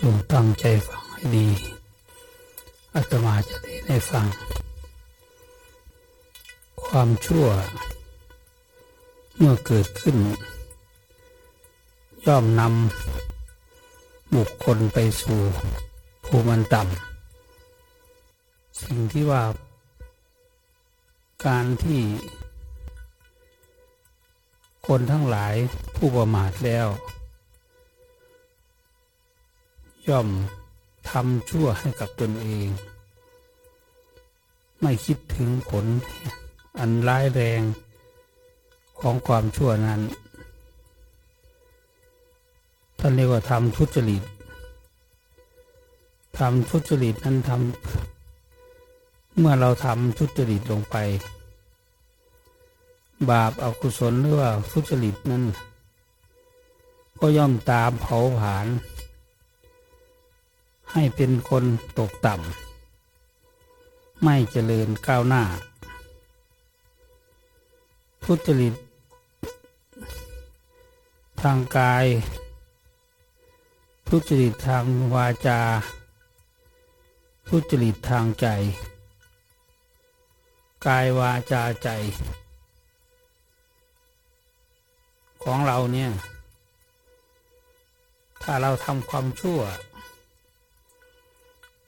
จงตั้งใจฟังให้ดีอาตมาจะได้ให้ฟัง ความชั่ว เมื่อเกิดขึ้น ย่อมนำบุคคลไปสู่ภูมิต่ำสิ่งที่ว่า การที่ คนทั้งหลายผู้ประมาทแล้ว ย่อมทำชั่วให้กับตนเอง ไม่คิดถึงผลอันร้ายแรงของความชั่วนั้น ท่านเรียกว่าทำทุจริตทำทุจริตนั้นทำเมื่อเราทำทุจริตลงไป บาปอากุศลหรือว่าทุจริตนั้น ก็ย่อมตามเผาผลาญ ให้เป็นคนตกต่ำ ไม่เจริญก้าวหน้า ทุจริต ทางกาย ทุจริตทางวาจา ทุจริตทางใจ กายวาจาใจ ของเราเนี่ย ถ้าเราทำความชั่ว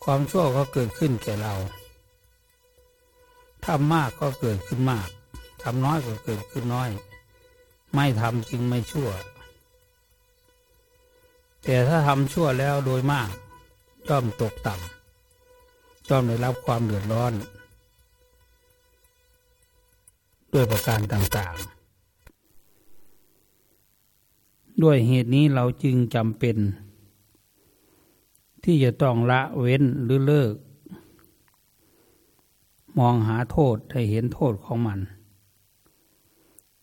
ความชั่วก็เกิดขึ้นแก่เราทำมากก็เกิดขึ้นมากทำน้อยก็เกิดขึ้นน้อย ไม่ทำจริงไม่ชั่ว แต่ถ้าทำชั่วแล้วโดยมากย่อมตกต่ำย่อมได้รับความเดือดร้อน ด้วยประการต่างๆ ด้วยเหตุนี้เราจึงจำเป็น ที่จะต้องละเว้นหรือเลิก มองหาโทษให้เห็นโทษของมัน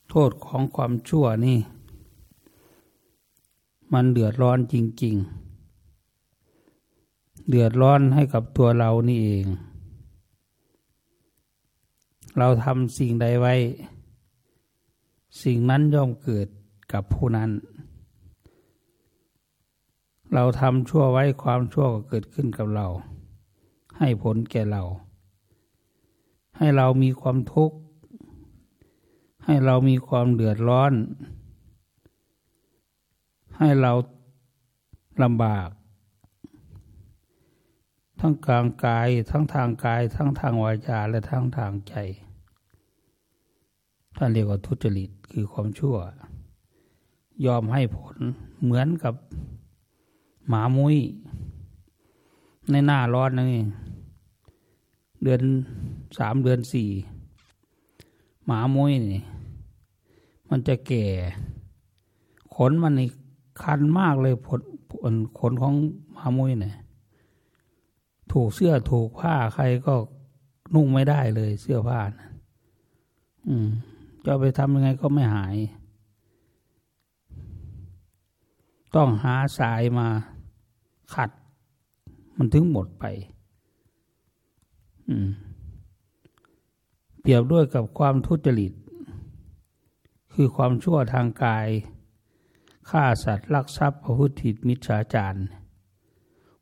โทษของความชั่วนี่ มันเดือดร้อนจริง ๆ เดือดร้อนให้กับตัวเรานี่เอง เราทำสิ่งใดไว้ สิ่งนั้นย่อมเกิดกับผู้นั้น เราทำชั่วไว้ความชั่วก็เกิดขึ้นกับเรา ให้ผลแก่เรา ให้เรามีความทุกข์ ให้เรามีความเดือดร้อน ให้เราลำบาก ทั้งกลางกายทั้งทางกาย ทั้งทางวาจาและทั้งทางใจท่านเรียกว่าทุจริตคือความชั่ว ยอมให้ผลเหมือนกับ หมามุ้ย ในหน้าร้อนนี่เดือนสามเดือนสี่หมามุ้ยนี่ มันจะแก่ ขนมันนี่คันมากเลยผลขนของหมามุ้ยเนี่ยถูกเสื้อถูกผ้าใครก็นุ่งไม่ได้เลยเสื้อผ้านะอืมจะไปทำยังไงก็ไม่หาย ต้องหาสายมา ขัดมันถึงหมดไป เปรียบด้วยกับความทุจริต คือความชั่วทางกายฆ่าสัตว์ลักทรัพย์ประพฤติผิดมิจฉาจาร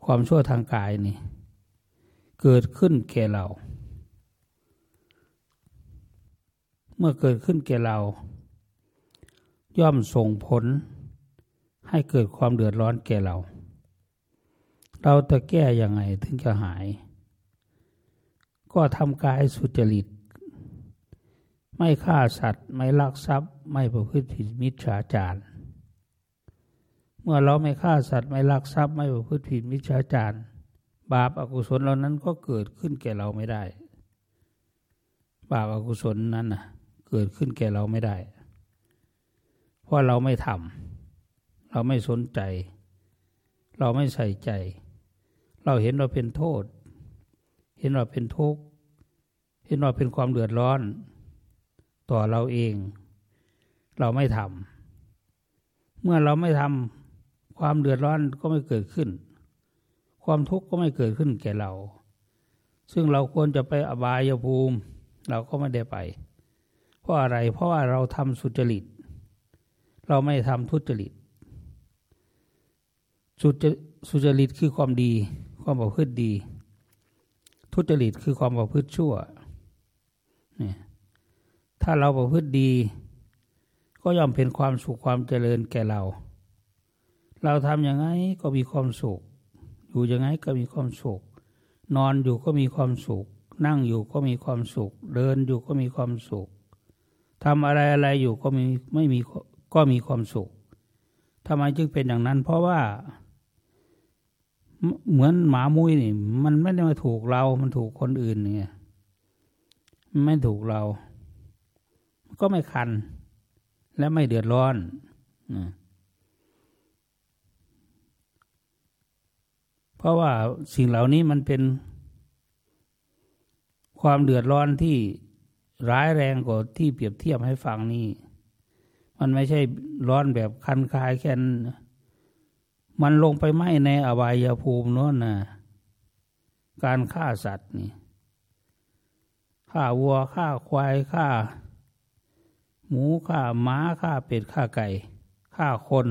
ความชั่วทางกายนี่ เกิดขึ้นแก่เรา เมื่อเกิดขึ้นแก่เรา ย่อมส่งผลให้เกิดความเดือดร้อนแก่เรา เราจะแก้ยังไงถึงจะหาย ก็ทำกายสุจริต ไม่ฆ่าสัตว์ ไม่ลักทรัพย์ ไม่ประพฤติผิดมิจฉาจารเมื่อเราไม่ฆ่าสัตว์ไม่ลักทรัพย์ ไม่ประพฤติผิดมิจฉาจารบาปอากุศลเหล่านั้นก็เกิดขึ้นแก่เราไม่ได้ บาปอากุศลนั้นนะเกิดขึ้นแก่เราไม่ได้ เพราะเราไม่ทำเราไม่สนใจ เราไม่ใส่ใจ เราเห็นเราเป็นโทษ เห็นเราเป็นทุกข์ เห็นเราเป็นความเดือดร้อน ต่อเราเอง เราไม่ทำเมื่อเราไม่ทำความเดือดร้อนก็ไม่เกิดขึ้น ความทุกข์ก็ไม่เกิดขึ้นแก่เรา ซึ่งเราควรจะไปอบายภูมิ เราก็ไม่ได้ไป เพราะอะไร เพราะว่าเราทำสุจริต เราไม่ทำทุจริตสุจสุจริตคือความดี ความประพฤติดี ทุจริตคือความประพฤติชั่วเนี่ยถ้าเราประพฤติดี ก็ย่อมเป็นความสุขความเจริญแก่เรา เราทำอย่างไงก็มีความสุข อยู่อย่างไงก็มีความสุข นอนอยู่ก็มีความสุข นั่งอยู่ก็มีความสุข เดินอยู่ก็มีความสุขทำอะไรอะไรอยู่ก็มีไม่มีก็มีความสุขทำไมจึงเป็นอย่างนั้น เพราะว่า เหมือนหมามุ้ยนี่ มันไม่ได้มาถูกเรา มันถูกคนอื่นเนี่ยไม่ถูกเรา ก็ไม่คัน และไม่เดือดร้อนเพราะว่าสิ่งเหล่านี้มันเป็น ความเดือดร้อนที่ร้ายแรงกว่าที่เปรียบเทียบให้ฟังนี่ มันไม่ใช่ร้อนแบบคันคายแค่น มันลงไปไหมในอบายภูมินั่นนะการฆ่าสัตว์นี่ฆ่าวัวฆ่าควายฆ่า หมูฆ่าม้าฆ่าเป็ดฆ่าไก่ฆ่าคน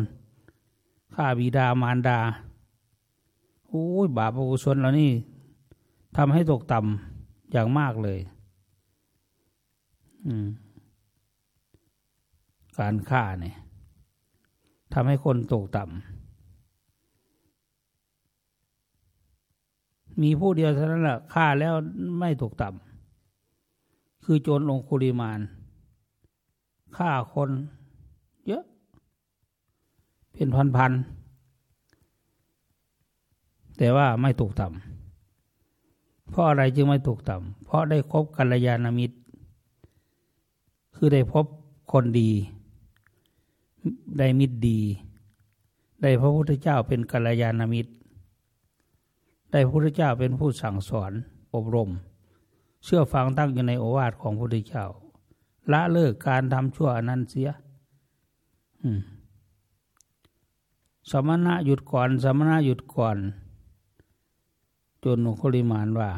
ฆ่าบิดามารดาโอ้ยบาปอกุศลเหล่านี้ทำให้ตกต่ำอย่างมากเลย การฆ่าเนี่ยทำให้คนตกต่ำ มีผู้เดียวเท่านั้นแหละฆ่าแล้วไม่ตกต่ำคือโจรองคุริมานฆ่าคน เยอะ เป็นพันๆแต่ว่าไม่ตกต่ำเพราะอะไรจึงไม่ตกต่ำเพราะได้คบกัลยาณมิตร คือได้พบคนดี ได้มิตรดี ได้พระพุทธเจ้าเป็นกัลยาณมิตร ได้พระพุทธเจ้าเป็นผู้สั่งสอนอบรม เชื่อฟังตั้งอยู่ในโอวาทของพระพุทธเจ้า ละเลิกการทำชั่วนั้นเสียสมณะหยุดก่อน สมณะหยุดก่อน จนนุคลิมานว่า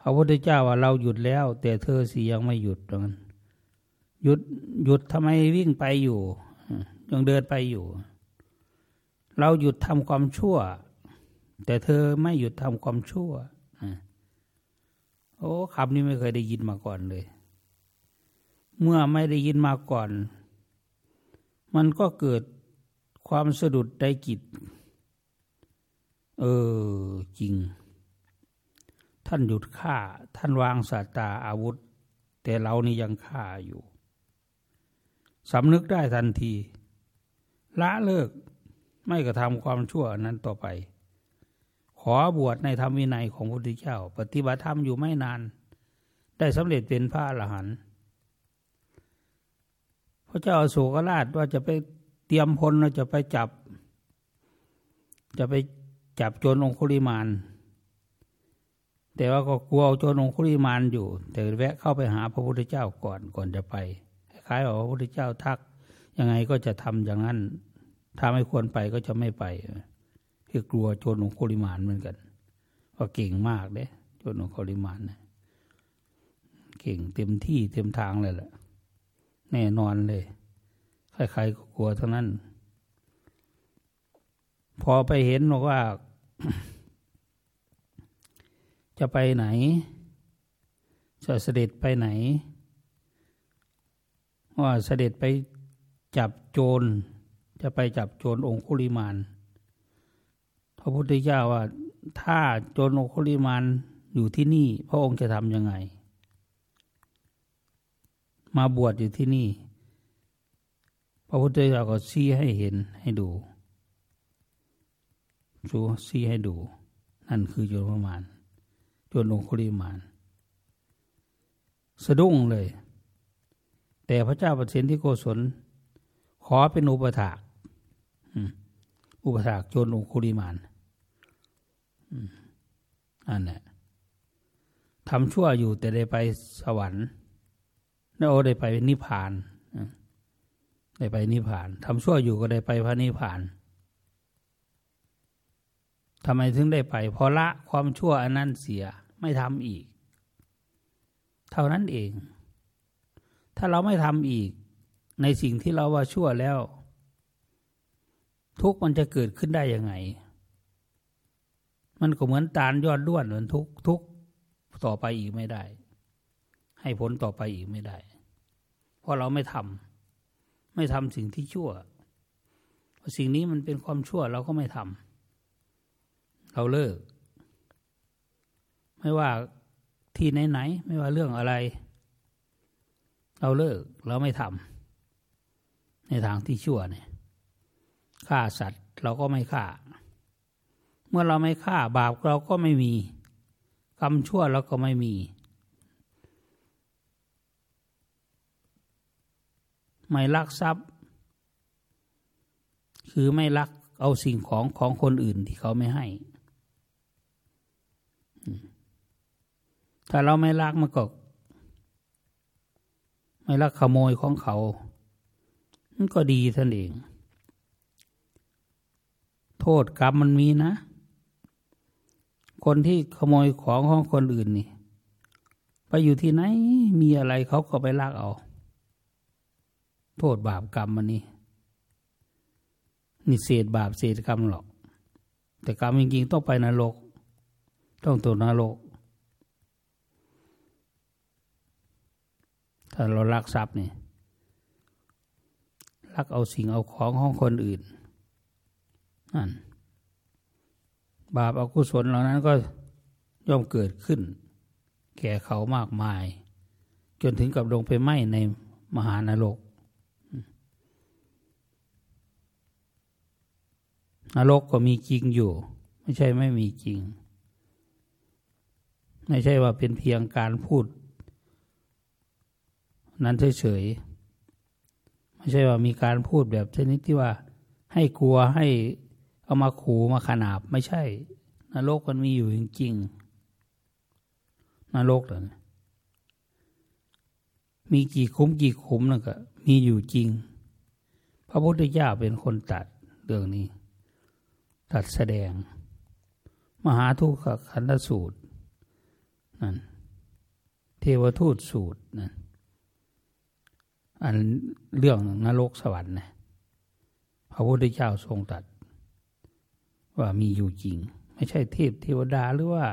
พระพุทธเจ้าว่าเราหยุดแล้ว แต่เธอสิยังไม่หยุดตรงนั้นหยุดหยุดทำไมวิ่งไปอยู่ยังเดินไปอยู่ เราหยุดทำความชั่ว แต่เธอไม่หยุดทำความชั่วโอ้คำนี้ไม่เคยได้ยินมาก่อนเลย เมื่อไม่ได้ยินมาก่อน มันก็เกิดความสะดุดในจิต เออจริง ท่านหยุดฆ่า ท่านวางสาตาอาวุธ แต่เรานี่ยังฆ่าอยู่สำนึกได้ทันที ละเลิกไม่กระทำความชั่วนั้นต่อไป ขอบวชในธรรมวินัยของพระพุทธเจ้า ปฏิบัติธรรมอยู่ไม่นาน ได้สำเร็จเป็นพระอรหันต์พระเจ้าโศกราชว่าจะไปเตรียมพลเราจะไปจับ จะไปจับโจรองคุลิมาน แต่ว่าก็กลัวโจรองคุลิมานอยู่ แต่แวะเข้าไปหาพระพุทธเจ้าก่อนก่อนจะไปคล้ายๆว่าพระพุทธเจ้าทักยังไงก็จะทำอย่างนั้น ถ้าไม่ควรไปก็จะไม่ไป คือกลัวโจรของโคลิมานเหมือนกันว่าเก่งมากเด้โจรของโคลิมานนะเก่งเต็มที่เต็มทางเลยแหละแน่นอนเลยใครๆก็กลัวทั้งนั้น พอไปเห็นบอกว่า จะไปไหน จะเสด็จไปไหน ว่าเสด็จไปจับโจร จะไปจับโจรองคุลิมาน ระพุทธเจ้าว่า ถ้าโจรองคุลิมานอยู่ที่นี่ พระองค์จะทำยังไง มาบวชอยู่ที่นี่ พระพุทธเจ้าก็ชี้ให้เห็นให้ดูชูชี้ให้ดู นั่นคือโจรประมาณโจรองคุลิมานสะดุ้งเลย แต่พระเจ้าประสิทธิโกศล ขอเป็นอุปถากอุปถากโจนอุคุริมาน อันนี้ทำชั่วอยู่แต่ได้ไปสวรรค์แล้วได้ไปนิพพานได้ไปนิพพานทำชั่วอยู่ก็ได้ไปพระนิพพานทำไมถึงได้ไปพอละความชั่วอันนั้นเสียไม่ทำอีก เท่านั้นเอง ถ้าเราไม่ทำอีก ในสิ่งที่เราว่าชั่วแล้ว ทุกมันจะเกิดขึ้นได้ยังไง มันก็เหมือนตาลยอดด้วนเหมือนทุกทุกต่อไปอีกไม่ได้ ให้ผลต่อไปอีกไม่ได้ เพราะเราไม่ทำไม่ทำสิ่งที่ชั่วสิ่งนี้มันเป็นความชั่วเราก็ไม่ทำเราเลิก ไม่ว่าที่ไหนๆไม่ว่าเรื่องอะไร เราเลิกเราไม่ทำในทางที่ชั่วเนี่ยฆ่าสัตว์เราก็ไม่ฆ่า เมื่อเราไม่ฆ่าบาปเราก็ไม่มี กรรมชั่วเราก็ไม่มี ไม่ลักทรัพย์ คือไม่ลักเอาสิ่งของของคนอื่นที่เขาไม่ให้ ถ้าเราไม่ลักมันก็ไม่ลักขโมยของเขา มันก็ดีท่านเอง โทษกรรมมันมีนะ คนที่ขโมยของของคนอื่นนี่ ไปอยู่ที่ไหนมีอะไรเขาก็ไปลักเอา โทษบาปกรรมมันนี่นี่เศษบาปเศษกรรมหรอก แต่กรรมจริงๆต้องไปนรก ต้องตัวนรก ถ้าเราลักทรัพย์นี่ลักเอาสิ่งเอาของของคนอื่นนั่น บาปอากุศลเหล่านั้นก็ย่อมเกิดขึ้น แก่เขามากมาย จนถึงกับลงไปไหมในมหานรกนรกก็มีจริงอยู่ ไม่ใช่ไม่มีจริง ไม่ใช่ว่าเป็นเพียงการพูด นั้นเฉยๆไม่ใช่ว่ามีการพูดแบบชนิดที่ว่าให้กลัวให้ เอามาขู่มาขนาบไม่ใช่ นรกมันมีอยู่จริงๆนรกเหรอมีกี่คุ้มกี่คุ้มนั่นก็มีอยู่จริง พระพุทธเจ้าเป็นคนตัดเรื่องนี้ ตัดแสดง มหาทุกขคันธสูตรนั่นเทวทูตสูตรนั่นอันเรื่องนรกสวรรค์นะพระพุทธเจ้าทรงตัด ว่ามีอยู่จริง ไม่ใช่เทพเทวดาหรือว่า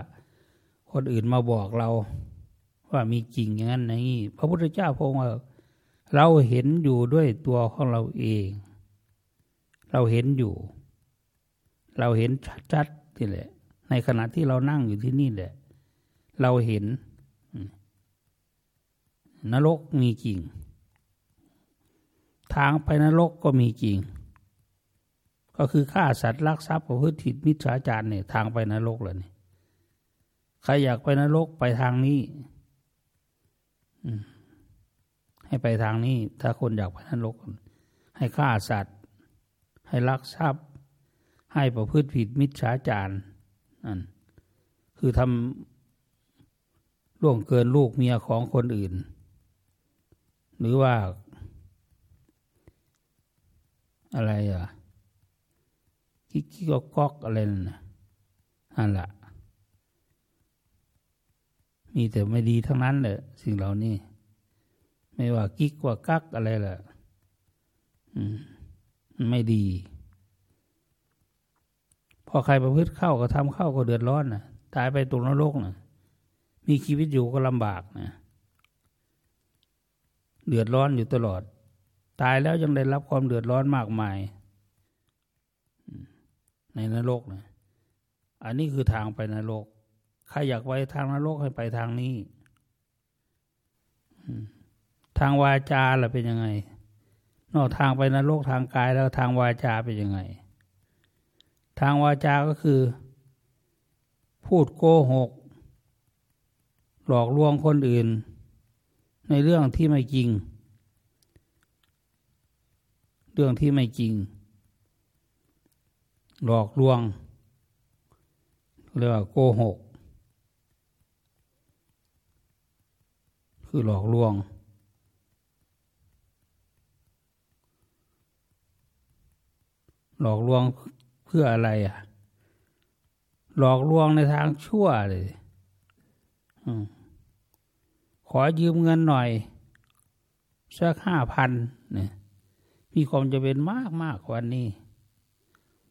คนอื่นมาบอกเรา ว่ามีจริงอย่างนั้นอย่างนี้พระพุทธเจ้าพงว่าเราเห็นอยู่ด้วยตัวของเราเอง เราเห็นอยู่ เราเห็นชัดๆนี่แหละ ในขณะที่เรานั่งอยู่ที่นี่แหละ เราเห็น นรกมีจริง ทางไปนรกก็มีจริง ก็คือฆ่าสัตว์ลักทรัพย์ประพฤติผิดมิจฉาจารเนี่ยทางไปนรกเลยนี่ใครอยากไปนรกไปทางนี้ให้ไปทางนี้ ถ้าคนอยากไปนรก ให้ฆ่าสัตว์ ให้ลักทรัพย์ ให้ประพฤติผิดมิจฉาจารนั่นคือทำล่วงเกินลูกเมียของคนอื่น หรือว่า อะไรอะ กิ๊กก็ก๊อกอะไรนั่นนั่นแหละมีแต่ไม่ดีทั้งนั้นเลยสิ่งเหล่านี้ ไม่ว่ากิ๊กว่ากักอะไรแหละไม่ดี พอใครประพฤติเข้าก็ทำเข้าก็เดือดร้อนนะตายไปตกนรกนะมีชีวิตอยู่ก็ลำบากนะเดือดร้อนอยู่ตลอด ตายแล้วยังได้รับความเดือดร้อนมากมาย ในนรกนะอันนี้คือทางไปนรกใครอยากไปทางนรกให้ไปทางนี้ทางวาจาล่ะเป็นยังไง นอกทางไปนรกทางกายแล้วทางวาจาเป็นยังไง ทางวาจาก็คือ พูดโกหก หลอกลวงคนอื่น ในเรื่องที่ไม่จริง เรื่องที่ไม่จริง หลอกลวงเรียกว่าโกหก คือหลอกลวง หลอกลวงเพื่ออะไรอะ หลอกลวงในทางชั่วเลยอขอยืมเงินหน่อยสักห้าพันเนี่ยมีความจะเป็นมากมากกว่านี้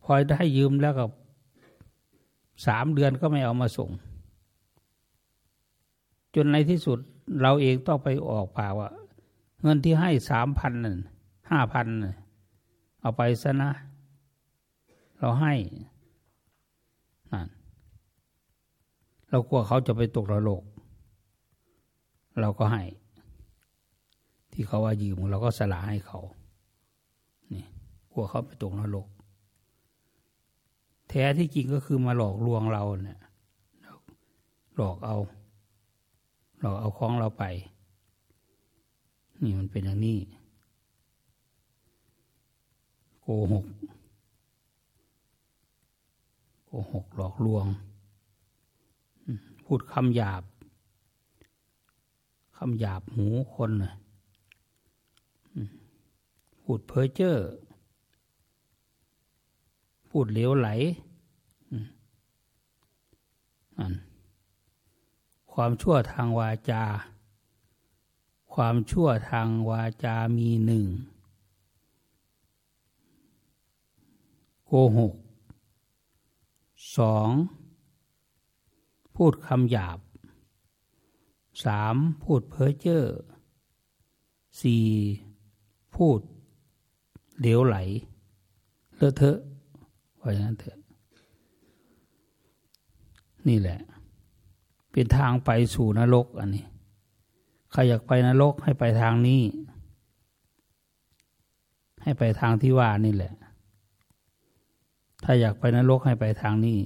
พอได้ยืมแล้วก็สามเดือนก็ไม่เอามาส่ง จนในที่สุดเราเองต้องไปออกป่าว่า เงินที่ให้สามพันนั่นห้าพันเอาไปซะนะ เราให้นั่นเรากลัวเขาจะไปตกระโลก เราก็ให้ ที่เขาว่ายืมเราก็สละให้เขา นี่กลัวเขาไปตกนรก ท้ที่จริงก็คือมาหลอกลวงเราเนี่ยหลอกเอา หลอกเอาของเราไป นี่มันเป็นอย่างนี้ โกหก โกหกหลอกลวง พูดคำหยาบ คำหยาบหูคนนะพูดเพ้อเจ้อ พูดเหลวไหลอันความชั่วทางวาจา ความชั่วทางวาจามีหนึ่ง โกหก สอง พูดคำหยาบ สามพูดเพ้อเจ้อสี่พูดเหลวไหลเลอะเทอะ ว่าอย่างนั้นเถอะ นี่แหละ เป็นทางไปสู่นรกอันนี้ ใครอยากไปนรกให้ไปทางนี้ ให้ไปทางที่ว่านี่แหละ ถ้าอยากไปนรกให้ไปทางนี้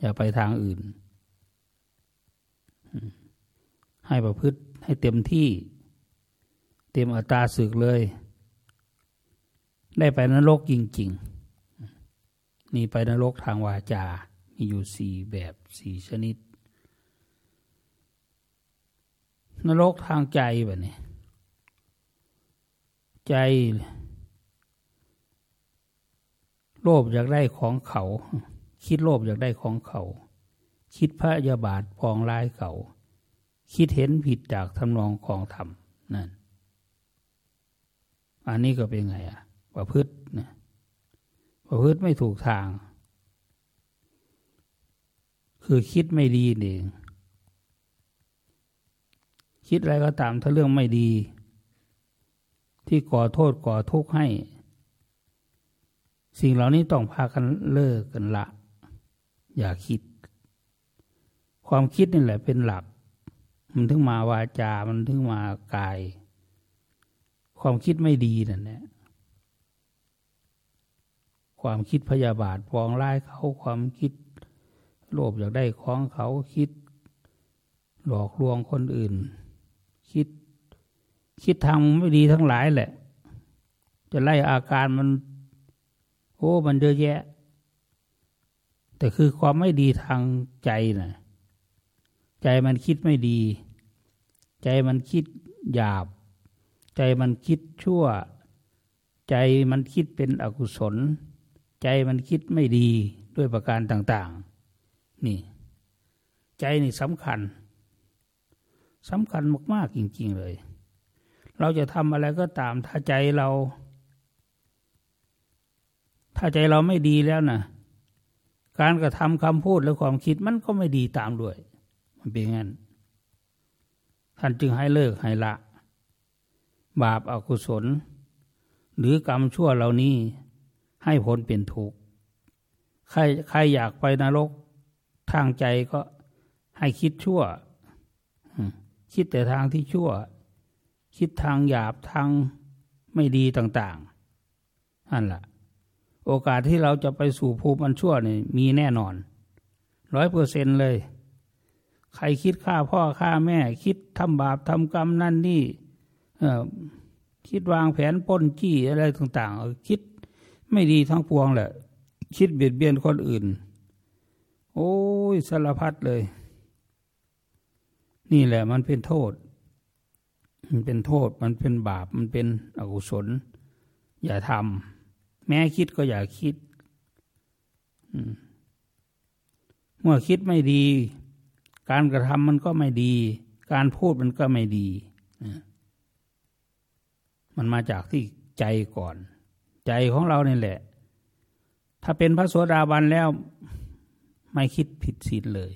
อย่าไปทางอื่น ให้ประพฤติให้เต็มที่ เต็มอัตราศึกเลย ได้ไปนรกจริง ๆ นี่ไปนรกทางวาจา มีอยู่สี่แบบสี่ชนิด นรกทางใจแบบนี้ ใจ โลภอยากได้ของเขา คิดโลภอยากได้ของเขา คิดพระยาบาทปองร้ายเขา คิดเห็นผิดจากทำนองของธรรมนั่น อันนี้ก็เป็นไงอะประพฤตินะ ประพฤติไม่ถูกทาง คือคิดไม่ดีเองคิดอะไรก็ตามถ้าเรื่องไม่ดี ที่ก่อโทษก่อทุกข์ให้ สิ่งเหล่านี้ต้องพากันเลิกกันละ อย่าคิด ความคิดนี่แหละเป็นหลัก มันถึงมาวาจา มันถึงมากาย ความคิดไม่ดีนั่นแหละ ความคิดพยาบาทปองร้ายเขาความคิด โลภอยากได้ของเขาคิด หลอกลวงคนอื่น คิด คิดทางไม่ดีทั้งหลายแหละ จะไล่อาการมัน โอ้มันเยอะแยะ แต่คือความไม่ดีทางใจนะ่ะใจมันคิดไม่ดี ใจมันคิดหยาบ ใจมันคิดชั่ว ใจมันคิดเป็นอกุศล ใจมันคิดไม่ดีด้วยประการต่าง ๆ นี่ ใจนี่สำคัญสำคัญมากๆจริง ๆ เลย เราจะทำอะไรก็ตาม ถ้าใจเรา ถ้าใจเราไม่ดีแล้วนะการกระทำคำพูดและความคิดมันก็ไม่ดีตามด้วย มันเป็นงั้น ท่านจึงให้เลิกให้ละ บาปอากุศล หรือกรรมชั่วเหล่านี้ ให้ผลเป็นทุกข์ใครใครอยากไปนรกทางใจก็ให้คิดชั่ว คิดแต่ทางที่ชั่ว คิดทางหยาบทางไม่ดีต่างๆนั่นแหละโอกาสที่เราจะไปสู่ภูมิอันชั่วนี่มีแน่นอนร้อยเปอร์เซ็นเลย ใครคิดฆ่าพ่อฆ่าแม่ คิดทำบาปทำกรรมนั่นนี่คิดวางแผนป้นจี้อะไรต่าง ๆ คิด ไม่ดีทั้งปวงแหละ คิดเบียดเบียนคนอื่น โอ้ยสารพัดเลย นี่แหละมันเป็นโทษ มันเป็นโทษ มันเป็นบาป มันเป็นอกุศล อย่าทำแม้คิดก็อย่าคิดเมื่อคิดไม่ดี การกระทำมันก็ไม่ดี การพูดมันก็ไม่ดี มันมาจากที่ใจก่อน ใจของเราเนี่แหละ ถ้าเป็นพระโสดาบันแล้วไม่คิดผิดศีลเลย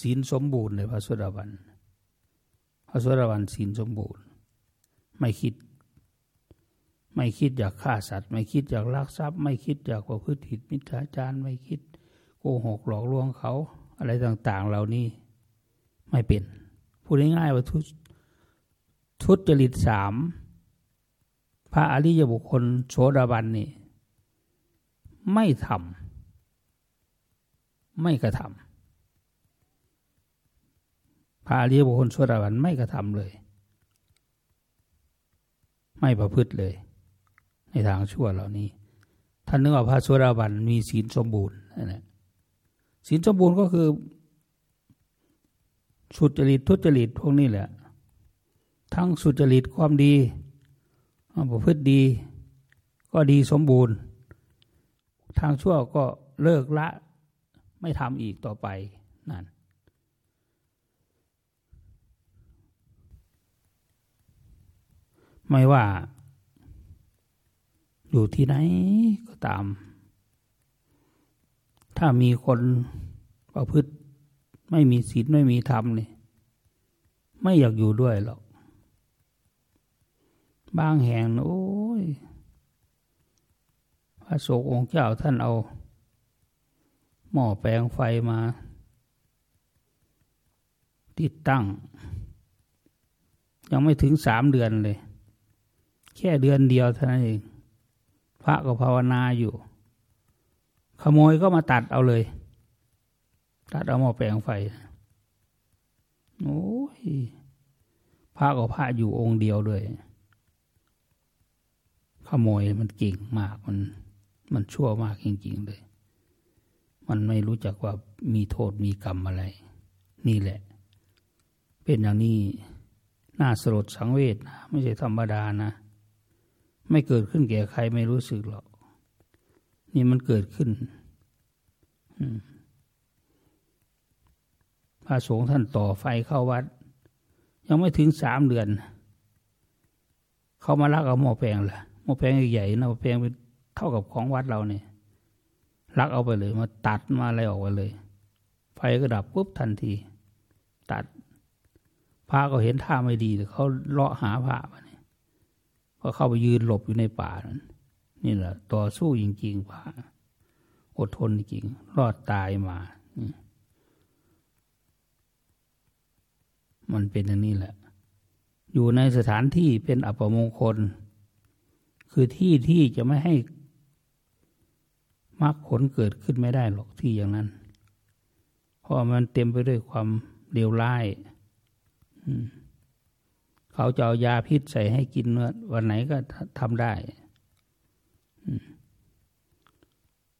ศีลสมบูรณ์เลยพระโสดาบัน พระโสดาบันศีลสมบูรณ์ ไม่คิด ไม่คิดอยากฆ่าสัตว์ ไม่คิดอยากลักทรัพย์ ไม่คิดอยากประพฤติผิดมิจฉาจารไม่คิดโกหกหลอกลวงเขา อะไรต่าง ๆ เหล่านี้ไม่เป็น พูดง่ายๆว่าทุทุจริตสาม พระอริยบุคคลโสดาบันนี่ไม่ทำไม่กระทำพระอริยบุคคลโสดาบันไม่กระทำเลย ไม่ประพฤติเลย ในทางชั่วเหล่านี้ ท่านนึกว่าพระโสดาบันมีศีลสมบูรณ์นะศีลสมบูรณ์ก็คือสุจริตทุจริตพวกนี้แหละ ทั้งสุจริตความดี ประพฤติดี ก็ดีสมบูรณ์ ทางชั่วก็เลิกละ ไม่ทำอีกต่อไปนั่นไม่ว่า อยู่ที่ไหนก็ตาม ถ้ามีคนประพฤติ ไม่มีศีลไม่มีธรรมนี่ไม่อยากอยู่ด้วยหรอก บางแห่งโอ้ยพระโศกองค์เจ้าท่านเอา หม้อแปลงไฟมา ติดตั้ง ยังไม่ถึงสามเดือนเลย แค่เดือนเดียวเท่านั้นเอง พระก็ภาวนาอยู่ ขโมยก็มาตัดเอาเลย ตัดเอาหม้อแปลงไฟ โอ้ยพระก็พระอยู่องค์เดียวด้วย ขโมยมันเก่งมากมัน มันชั่วมากจริงๆเลย มันไม่รู้จักว่ามีโทษมีกรรมอะไร นี่แหละ เป็นอย่างนี้น่าสลดสังเวชนะไม่ใช่ธรรมดานะไม่เกิดขึ้นแก่ใครไม่รู้สึกหรอก นี่มันเกิดขึ้นพระสงฆ์ท่านต่อไฟเข้าวัด ยังไม่ถึงสามเดือน เขามาลักเอาหม้อแปลงละ ม้อแปลงใหญ่ๆนะม้อแปลงเป็นเท่ากับของวัดเราเนี่ยลักเอาไปเลย มาตัดมาอะไรออกไปเลย ไฟก็ดับปุ๊บทันที ตัดพระก็เห็นท่าไม่ดีเขาเลาะหาพระไปเนี่ยก็เข้าไปยืนหลบอยู่ในป่านั้นนี่แหละต่อสู้จริงๆพระอดทนจริงรอดตายมา มันเป็นอย่างนี้แหละ อยู่ในสถานที่เป็นอัปมงคล คือที่ที่จะไม่ให้มรรคผลเกิดขึ้นไม่ได้หรอกที่อย่างนั้น เพราะมันเต็มไปด้วยความเลวร้ายเขาจะเอายาพิษใส่ให้กินวันไหนก็ทำได้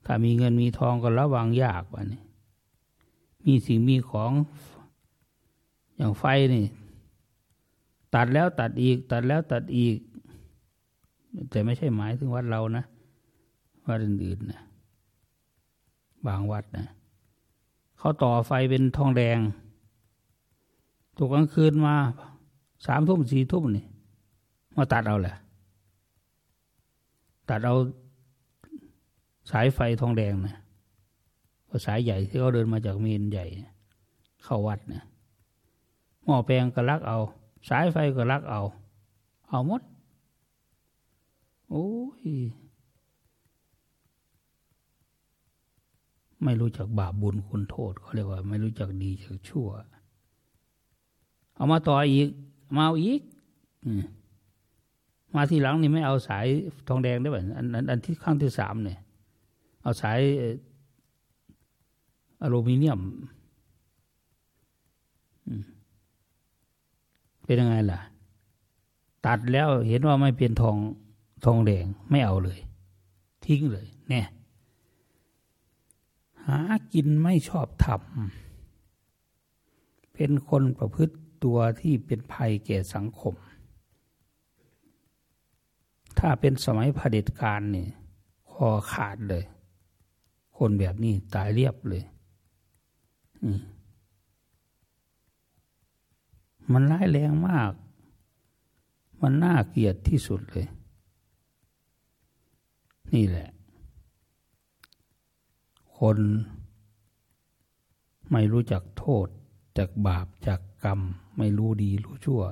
ถ้ามีเงินมีทองก็ระวังยากว่านี้มีสิ่งมีของอย่างไฟนี่ ตัดแล้วตัดอีก ตัดแล้วตัดอีก แต่ไม่ใช่หมายถึงวัดเรานะ วัดอื่นๆนะบางวัดนะเขาต่อไฟเป็นทองแดงตกกลางคืนมาสามทุ่มสี่ทุ่มนี่มาตัดเอาแหละ ตัดเอาสายไฟทองแดงนะก็สายใหญ่ที่เขาเดินมาจากเมนใหญ่ เข้าวัดนะหม้อแปลงก็ลักเอา สายไฟก็ลักเอา เอาหมด โอ้ย ไม่รู้จักบาปบุญคุณโทษเขาเรียกว่า ไม่รู้จักดีจากชั่ว เอามาต่ออีก มาเอาอีกมาที่หลังนี่ไม่เอาสายทองแดงได้ไหมอันอันที่ข้างที่สามเนี่ย เอาสายอลูมิเนียมอืมเป็นยังไงล่ะ ตัดแล้วเห็นว่าไม่เป็นทอง ทองแดงไม่เอาเลย ทิ้งเลย เนี่ย หากินไม่ชอบทำเป็นคนประพฤติตัวที่เป็นภัยแก่สังคม ถ้าเป็นสมัยเผด็จการเนี่ยคอขาดเลย คนแบบนี้ตายเรียบเลยมันร้ายแรงมาก มันน่าเกลียดที่สุดเลย นี่แหละ คนไม่รู้จักโทษจากบาปจากกรรม ไม่รู้ดีรู้ชั่ว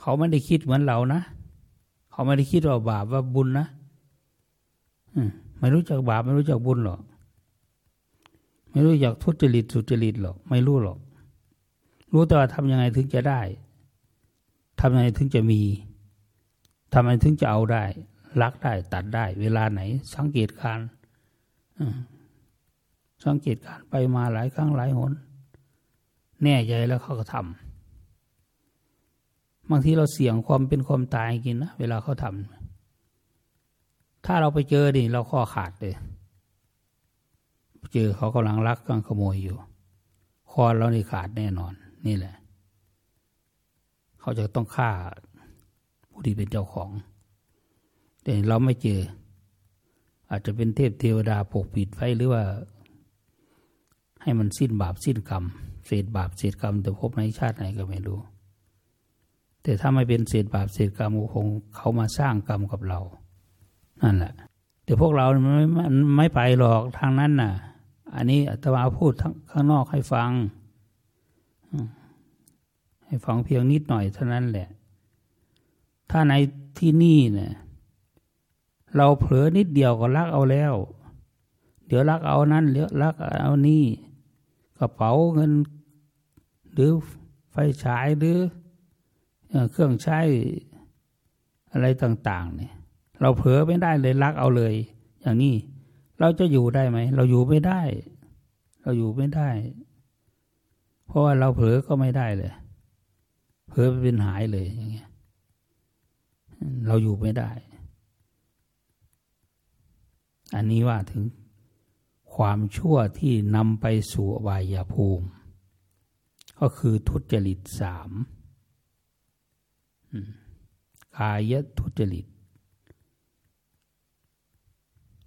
เขาไม่ได้คิดเหมือนเรานะ เขาไม่ได้คิดว่าบาปว่าบุญนะไม่รู้จักบาปไม่รู้จักบุญหรอก ไม่รู้จักทุจริตสุจริตหรอก ไม่รู้หรอก รู้แต่ว่าทำยังไงถึงจะได้ทำยังไงถึงจะมีทำยังไงถึงจะเอาได้ ลักได้ตัดได้ เวลาไหน สังเกตการสังเกตการไปมาหลายครั้งหลายหน แน่ใจแล้วเขาก็ทำบางทีเราเสี่ยงความเป็นความตายกินนะเวลาเขาทำถ้าเราไปเจอดิเราข้อขาดเลยเจอเขากำลังลักกำลังขโมยอยู่ คอเรานี่ขาดแน่นอน นี่แหละ เขาจะต้องฆ่าผู้ที่เป็นเจ้าของ แต่เราไม่เจอ อาจจะเป็นเทพเทวดาปกปิดไว้หรือว่า ให้มันสิ้นบาปสิ้นกรรมเศษบาปเศษกรรมแต่พบในชาติไหนก็ไม่รู้ แต่ถ้าไม่เป็นเศษบาปเศษกรรมคงเขามาสร้างกรรมกับเรา นั่นแหละ แต่พวกเราไม่ไม่ไปหรอกทางนั้นน่ะ อันนี้อาตมาพูดข้างนอกให้ฟัง ให้ฟังเพียงนิดหน่อยเท่านั้นแหละ ถ้าในที่นี่เนี่ย เราเผลอนิดเดียวก็ลักเอาแล้ว เดี๋ยวลักเอานั้นเดี๋ยวลักเอานี่กระเป๋าเงิน หรือไฟฉายหรือเครื่องใช้อะไรต่างๆเนี่ยเราเผลอไม่ได้เลยลักเอาเลย อย่างนี้เราจะอยู่ได้ไหม เราอยู่ไม่ได้ เราอยู่ไม่ได้ เพราะว่าเราเผลอก็ไม่ได้เลย เผลอไปเป็นหายเลยอย่างเงี้ย เราอยู่ไม่ได้ อันนี้ว่าถึงความชั่วที่นำไปสู่วายภูมิ ก็คือทุจริตสามกายทุจริต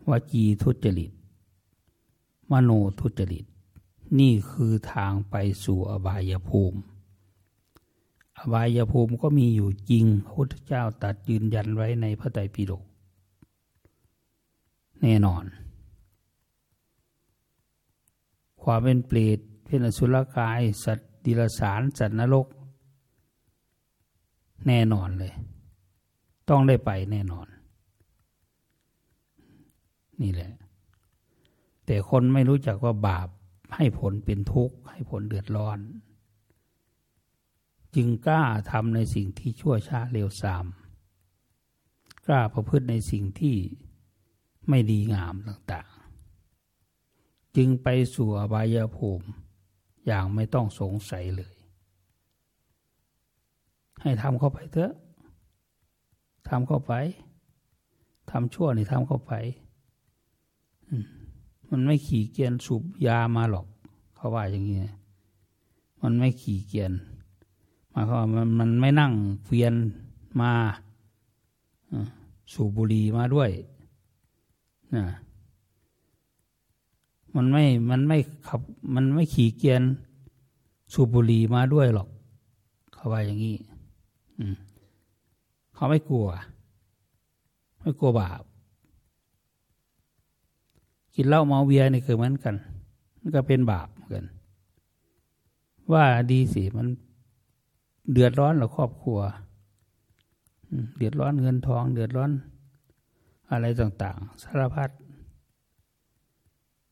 วจีทุจริต มโนทุจริต นี่คือทางไปสู่อบายภูมิ อบายภูมิก็มีอยู่จริงพระพุทธเจ้าตัดยืนยันไว้ในพระไตรปิฎก แน่นอน ความเป็นเปรตเป็นอสุรกาย สัตว์ดิลสารสัตว์นรก แน่นอนเลย ต้องได้ไปแน่นอน นี่แหละ แต่คนไม่รู้จักว่าบาปให้ผลเป็นทุกข์ให้ผลเดือดร้อน จึงกล้าทำในสิ่งที่ชั่วช้าเร็วทราม กล้าประพฤติในสิ่งที่ ไม่ดีงามต่างๆ จึงไปสู่อบายภูมิอย่างไม่ต้องสงสัยเลย ให้ทำเข้าไปเถอะทำเข้าไปทำชั่วนี่ทำเข้าไปมันไม่ขี่เกียนสูบยามาหรอก เขาว่าอย่างนี้มันไม่ขี่เกียนมาเขาว่ามันมันไม่นั่งเฟียนมาสูบบุหรี่มาด้วย นะมันไม่มันไม่ขับ มันไม่ขี่เกียนสูบบุหรี่มาด้วยหรอก เขาว่าอย่างนี้เขาไม่กลัว ไม่กลัวบาปกินเหล้าเมาเบียนี่คือเหมือนกัน มันก็เป็นบาปเหมือนกัน ว่าดีสิมันเดือดร้อนหรอครอบครัวเดือดร้อนเงินทอง เดือดร้อน อะไรต่างๆ สารพัด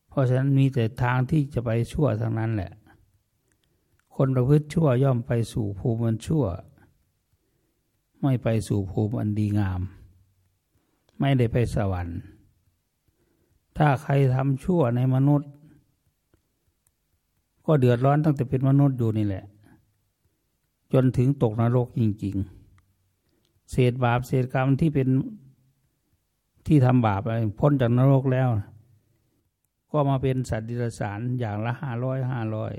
เพราะฉะนั้นมีแต่ทางที่จะไปชั่วทางนั้นแหละ คนประพฤติชั่วย่อมไปสู่ภูมิมันชั่ว ไม่ไปสู่ภูมิอันดีงาม ไม่ได้ไปสวรรค์ ถ้าใครทำชั่วในมนุษย์ ก็เดือดร้อนตั้งแต่เป็นมนุษย์อยู่นี่แหละ จนถึงตกนรกจริง ๆ เศษบาปเศษกรรมที่เป็น ที่ทำบาปไปพ้นจากนรกแล้ว ก็มาเป็นสัตว์ดิสารอย่างละห้าร้อยห้าร้อย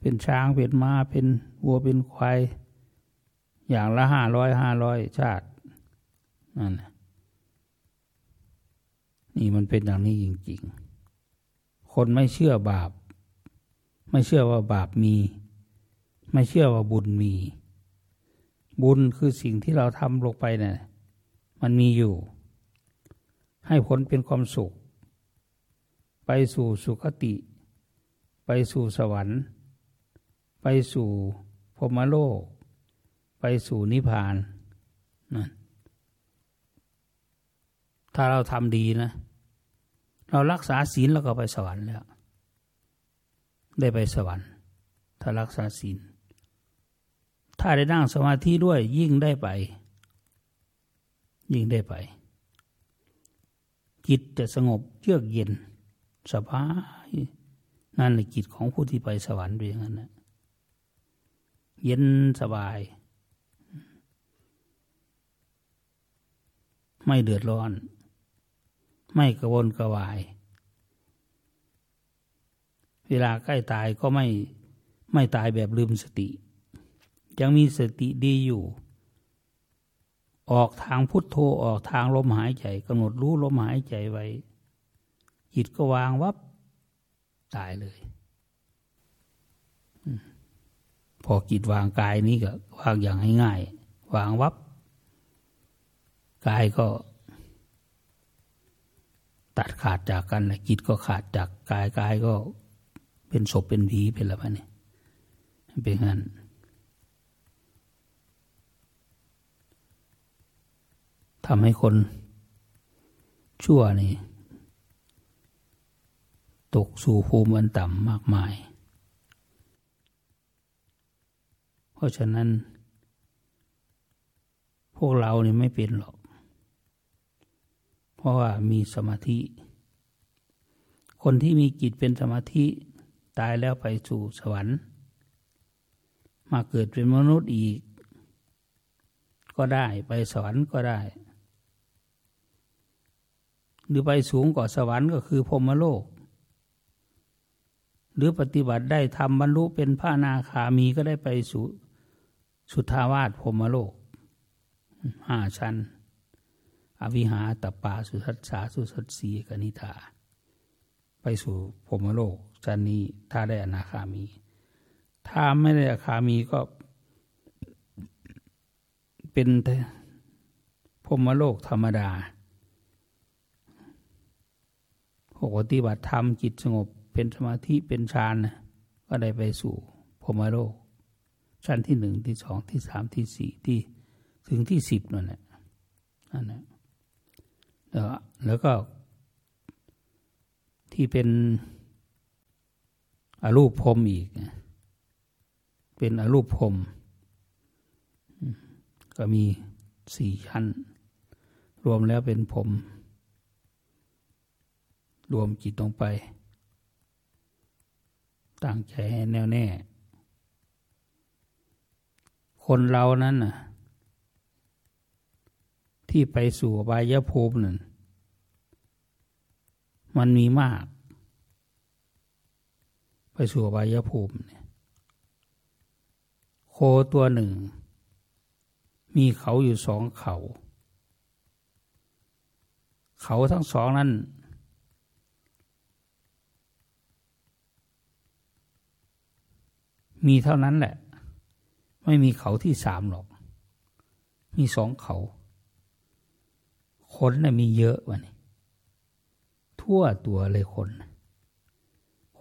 เป็นช้างเป็นม้าเป็นวัวเป็นควายอย่างละห้าร้อยห้าร้อยชาตินั่นนี่มันเป็นอย่างนี้จริง ๆ คนไม่เชื่อบาป ไม่เชื่อว่าบาปมี ไม่เชื่อว่าบุญมี บุญคือสิ่งที่เราทำลงไปเนี่ย มันมีอยู่ ให้ผลเป็นความสุข ไปสู่สุคติ ไปสู่สวรรค์ ไปสู่พรมโลก ไปสู่นิพพานนั่นถ้าเราทำดีนะ เรารักษาศีลแล้วก็ไปสวรรค์แล้ว ได้ไปสวรรค์ ถ้ารักษาศีล ถ้าได้นั่งสมาธิด้วยยิ่งได้ไป ยิ่งได้ไป จิตจะสงบเยือกเย็น สบาย นั่นแหละจิตของผู้ที่ไปสวรรค์เป็นอย่างนั้นนะเย็นสบาย ไม่เดือดร้อน ไม่กระวนกระวาย เวลาใกล้ตายก็ไม่ไม่ตายแบบลืมสติ ยังมีสติดีอยู่ ออกทางพุทโธออกทางลมหายใจกำหนดรู้ลมหายใจไว้ จิตก็วางวับตายเลย พอจิตวางกายนี้ก็วางอย่างง่ายๆวางวับกายก็ ตัดขาดจากกันนะจิตก็ขาดจากกายกายก็เป็นศพเป็นผีเป็นอะไรนี่เป็นงั้น ทำให้คนชั่วนี่ ตกสู่ภูมิอันต่ำมากมาย เพราะฉะนั้น พวกเรานี่ไม่เป็นหรอก เพราะว่ามีสมาธิ คนที่มีจิตเป็นสมาธิตายแล้วไปสู่สวรรค์ มาเกิดเป็นมนุษย์อีก ก็ได้ไปสวรรค์ก็ได้ หรือไปสูงกว่าสวรรค์ก็คือพรมโลก หรือปฏิบัติได้ทำบรรลุเป็นพระนาคามีก็ได้ไปสู่สุทาวาสพรมโลกห้าชั้น อวิหาตปาสุทัสสาสุสัตสีกนิธาไปสู่พรมโลกชั้นนี้ถ้าได้อนาคามี ถ้าไม่ได้อนาคามีก็เป็นพรมโลกธรรมดา ปฏิบัติธรรมจิตสงบเป็นสมาธิเป็นฌานก็ได้ไปสู่พรมโลกชั้นที่หนึ่งที่สองที่สามที่สี่ที่ถึงที่สิบนั่นแหละนั่นแหละแล้วแล้วก็ ที่เป็นอรูปพรมอีก เป็นอรูปพรมก็มีสี่ชั้น รวมแล้วเป็นพรม รวมจิตลงไป ตั้งใจให้แน่วแน่ คนเรานั้นน่ะ ที่ไปสู่บายภูมินั่นมันมีมาก ไปสู่บายภูมิเนี่ยโคตัวหนึ่ง มีเขาอยู่สองเขา เขาทั้งสองนั้น มีเท่านั้นแหละ ไม่มีเขาที่สามหรอก มีสองเขา คนนะ่ะมีเยอะวะนี่ทั่วตัวเลยคน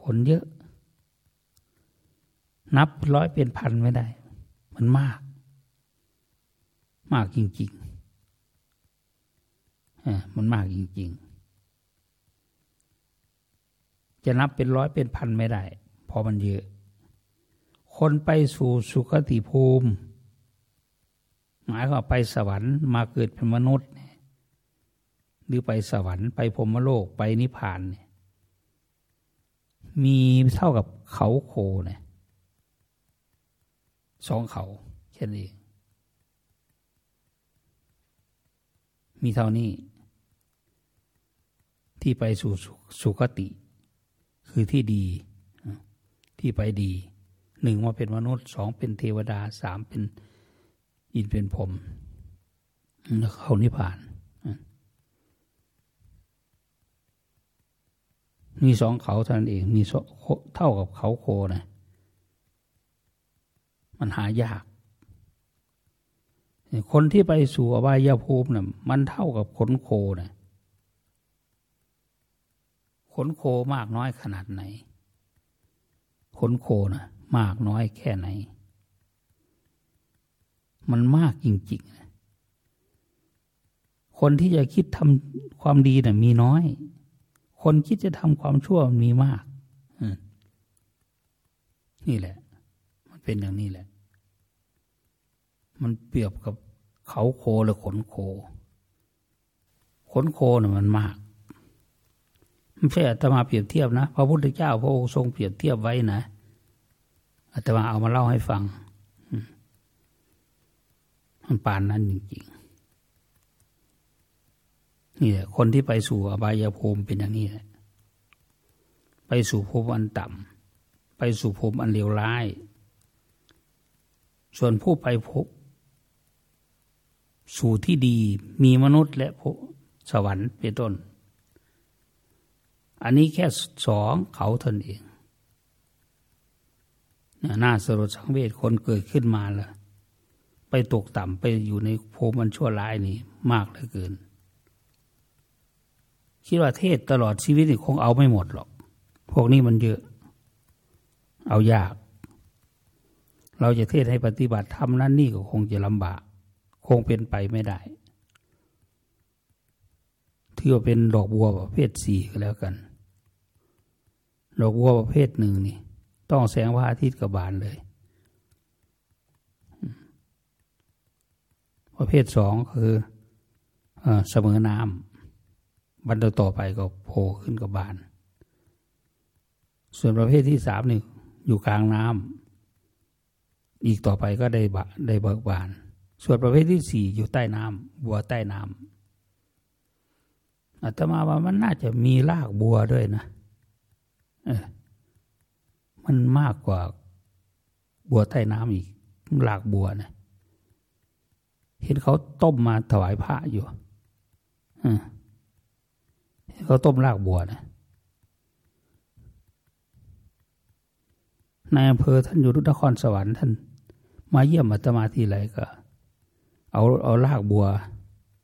คนเยอะ นับร้อยเป็นพันไม่ได้ มันมาก มากจริงๆมันมากจริง ๆ จะนับเป็นร้อยเป็นพันไม่ได้ พอมันเยอะ คนไปสู่สุคติภูมิ หมายว่าไปสวรรค์มาเกิดเป็นมนุษย์หรือไปสวรรค์ไปพรมโลกไปนิพพานเนี่ยมีเท่ากับเขาโคเนี่ยสองเขาแค่นี้มีเท่านี้ ที่ไปสู่สุคติ คือที่ดีที่ไปดี หนึ่งมาเป็นมนุษย์สองเป็นเทวดาสามเป็นอินเป็นพรมเขานิพพาน มีสองเขาเท่านั้นเอง มีเท่ากับเขาโคนะมันหายาก คนที่ไปสู่อบายภูมินะ่ะมันเท่ากับขนโคนะคนโคมากน้อยขนาดไหน ขนโคน่ะ มากน้อยแค่ไหน มันมากจริงๆ คนที่จะคิดทำความดีนะ่ะมีน้อย คนคิดจะทำความชั่วมีมากนี่แหละ มันเป็นอย่างนี้แหละ มันเปรียบกับเขาโคหรือขนโค ขนโคนะ่ะมันมากไม่ใช่อาตมาเปรียบเทียบนะ พระพุทธเจ้าพระองค์ทรงเปรียบเทียบไว้นะ อาตมาเอามาเล่าให้ฟัง มันปานนั้นจริงๆนี่แหละคนที่ไปสู่อบายภูมิเป็นอย่างนี้แหละไปสู่ภูมิอันต่ำไปสู่ภูมิอันเลวร้าย ส่วนผู้ไปพบสู่ที่ดีมีมนุษย์และสวรรค์เป็นต้น อันนี้แค่สองเขาทนเอง หน้าสลดสังเวชคนเกิดขึ้นมาแล้วไปตกต่ำไปอยู่ในโพมันชั่วร้ายนี่มากเหลือเกิน คิดว่าเทศตลอดชีวิตนี่คงเอาไม่หมดหรอก พวกนี้มันเยอะ เอายาก เราจะเทศให้ปฏิบัติทำนั้นนี่ก็คงจะลำบาก คงเป็นไปไม่ได้ถือว่าเป็นดอกบัวประเภทสี่ก็แล้วกัน ดอกบัวประเภทหนึ่งนี่ ต้องแสงพระอาทิตย์กับบานเลยประเภทสองคือเสมอน้ำบรรต่อไปก็โผล่ขึ้นกับบาน ส่วนประเภทที่สามนี่อยู่กลางน้ำอีกต่อไปก็ได้บะได้เบิกบาน ส่วนประเภทที่สี่อยู่ใต้น้ำบัวใต้น้ำอาตมาว่ามันน่าจะมีรากบัวด้วยนะ มันมากกว่าบัวใต้น้ำอีกหลากบัวนะเห็นเขาต้มมาถวายพระอยู่เขาต้มรากบัวนะนายอำเภอท่านอยู่รุนครสวรรค์ท่าน มาเยี่ยมอาตมาทีไรก็ เอาเอารากบัว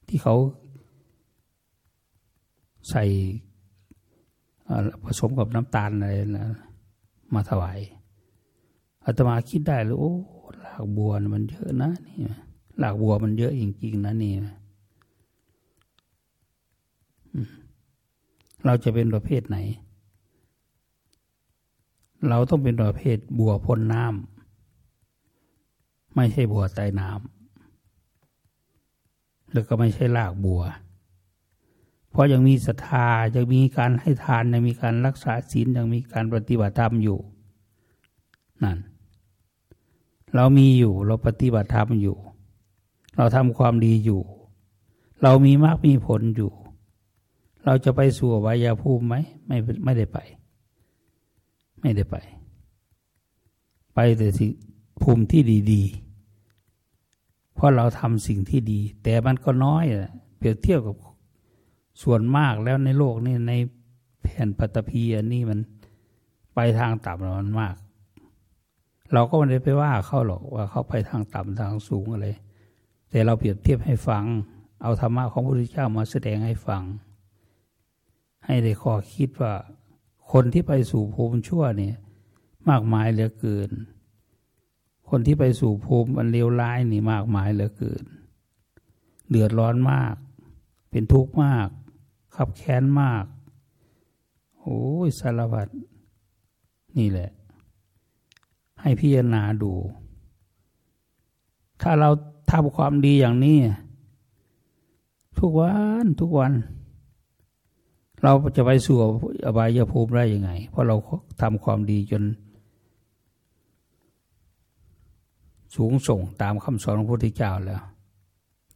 ที่เขาใส่ผสมกับน้ำตาลอะไรนะ มาถวายอาตมาคิดได้เลยโอ้หลากบัวมันเยอะนะนี่หลากบัวมันเยอะจริงๆนะนี่เราจะเป็นประเภทไหน เราต้องเป็นประเภทบัวพ้นน้ำไม่ใช่บัวใต้น้ำแล้วก็ไม่ใช่ลากบัว เพราะยังมีศรัทธายังมีการให้ทานยังมีการรักษาศีลยังมีการปฏิบัติธรรมอยู่นั่นเรามีอยู่เราปฏิบัติธรรมอยู่ เราทำความดีอยู่ เรามีมากมีผลอยู่ เราจะไปสู่วายาภูมิไหมไม่ไม่ได้ไป ไม่ได้ไป ไปแต่สิภูมิที่ดีๆเพราะเราทำสิ่งที่ดี แต่มันก็น้อยเปรียบเทียบกับ ส่วนมากแล้วในโลกนี่ในแผ่นปัตภีอันนี้มันไปทางต่ำมันมาก เราก็ไม่ได้ไปว่าเขาหรอกว่าเขาไปทางต่ำทางสูงอะไร แต่เราเปรียบเทียบให้ฟัง เอาธรรมะของพระพุทธเจ้ามาแสดงให้ฟัง ให้ได้ข้อคิดว่า คนที่ไปสู่ภูมิชั่วเนี่ย มากมายเหลือเกิน คนที่ไปสู่ภูมิอันเลวร้ายนี่มากมายเหลือเกิน เดือดร้อนมาก เป็นทุกข์มาก ขับแค้นมาก โอ้ยสารพัดนี่แหละ ให้พิจารณาดู ถ้าเราทำความดีอย่างนี้ ทุกวันทุกวัน เราจะไปสู่อบายภูมิได้ยังไง เพราะเราทำความดีจน สูงส่งตามคำสอนของพระพุทธเจ้าแล้ว